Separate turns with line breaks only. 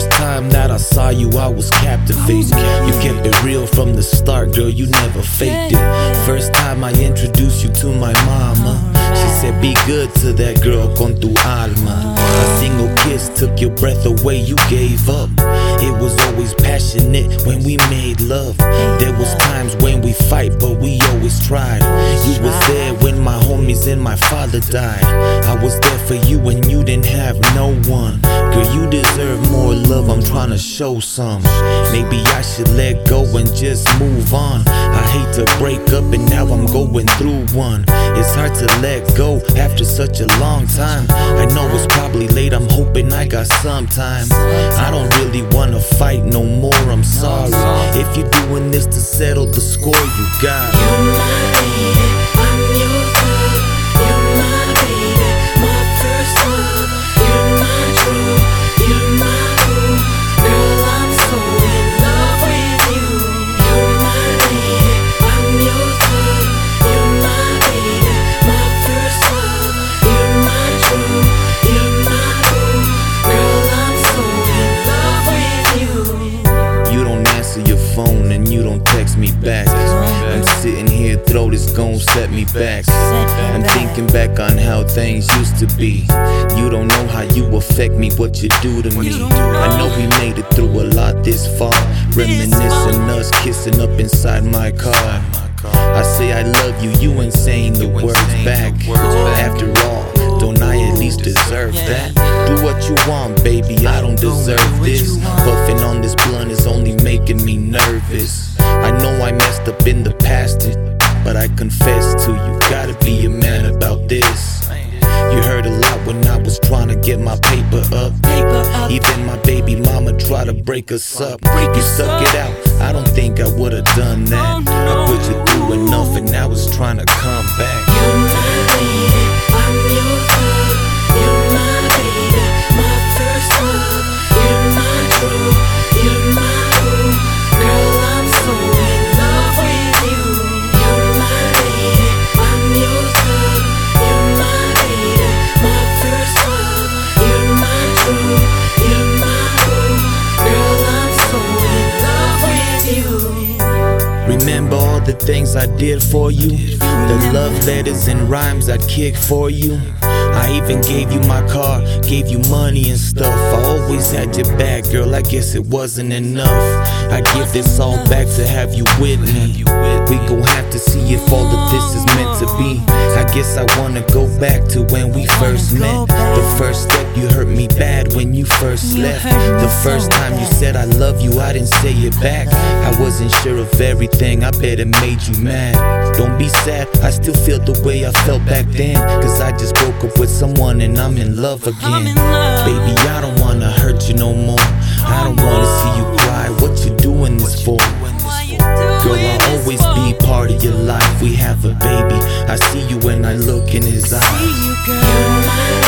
that I saw you, I was captivated. You kept it real from the start, girl, you never faked it. First time I introduced you to my mama, she said, Be good to that girl con tu alma. A single kiss took your breath away, you gave up. It was always passionate when we made love. There was times when we fight, but we always tried. You was there when my homies and my father died. I was there for you when you didn't have no one. Show some. Maybe I should let go and just move on. I hate to break up and now I'm going through one. It's hard to let go after such a long time. I know it's probably late, I'm hoping I got some time. I don't really wanna fight no more, I'm sorry. If you're doing this to settle the score, you got. Sitting here, throat is gon' set me back. I'm thinking back on how things used to be. You don't know how you affect me, what you do to me. I know we made it through a lot this far. Reminiscing us kissing up inside my car. I say I love you, you ain't saying the words back. After all, don't I at least deserve that? Do what you want, baby, I don't deserve this. Puffing on this blunt is only making me nervous. I know I messed up in the past, but I confess to you, gotta be a man about this. You heard a lot when I was trying to get my paper up. Even my baby mama tried to break us up. You stuck it out, I did for you? The love letters and rhymes I kick for you. I even gave you my car, gave you money and stuff. I always had your back, girl. I guess it wasn't enough. I give this all back to have you with me. We gon' have to see if all of this is meant to be. I guess I wanna go back to when we first met. The first step, you hurt me bad when you first left. The first time you said I love you, I didn't say it back. I wasn't sure of everything, I bet it made you mad. Don't be sad, I still feel the way I felt back then. Cause I just broke up with someone and I'm in love again. Baby, I don't wanna hurt you no more. I don't wanna see you cry. What you doing this for? Girl, I'll always be part of your life. We have a baby. I see you when I look in his eyes.
See you, girl.